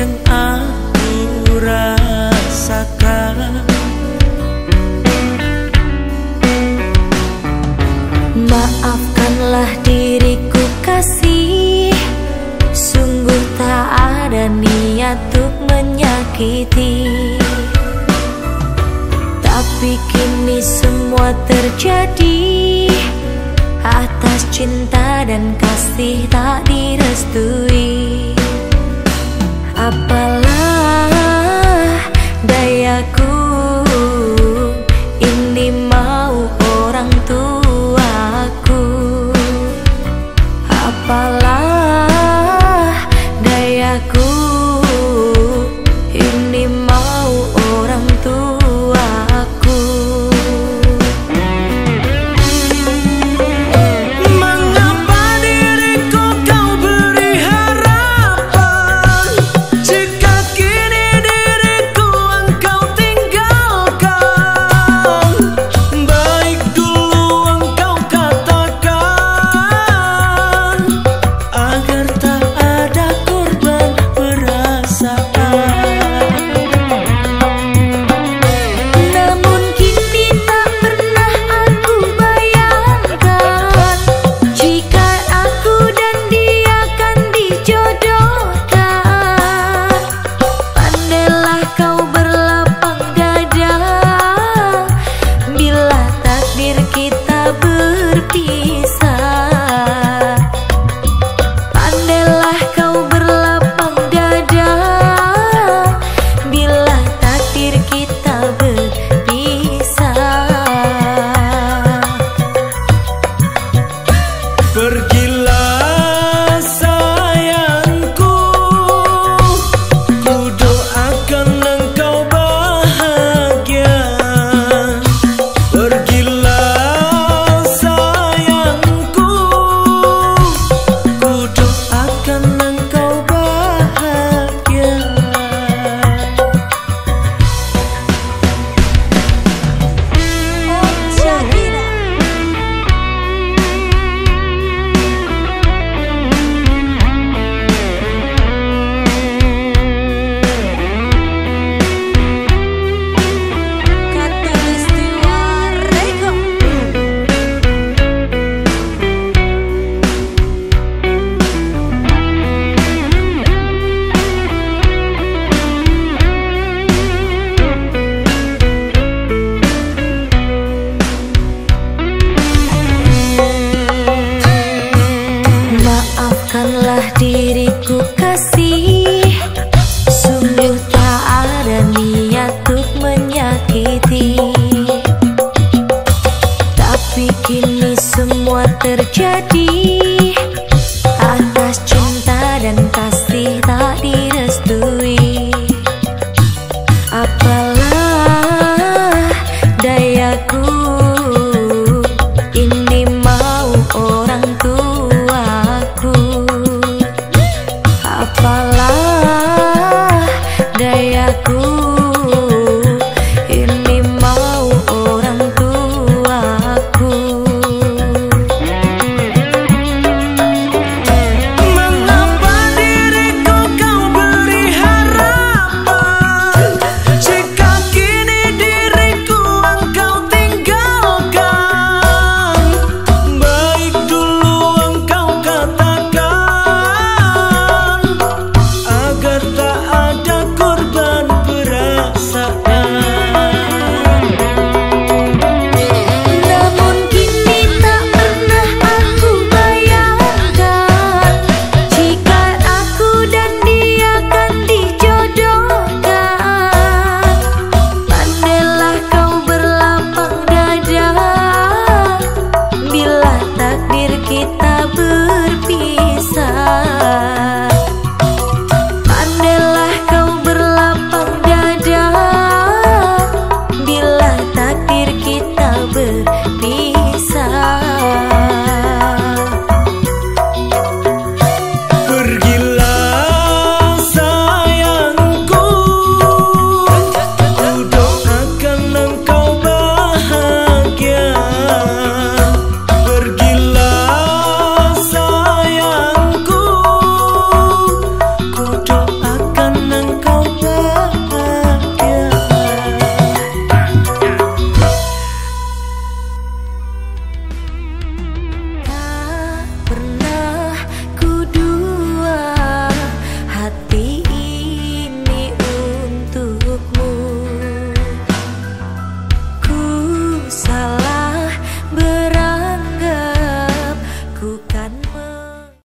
yang aku rasakan. Maafkanlah diriku kasih Sungguh tak ada niat untuk menyakiti. Tapi kini semua terjadi Atas cinta dan kasih tak direstui Apalah semua terjadi Atas cinta dan kasih tadi. 你。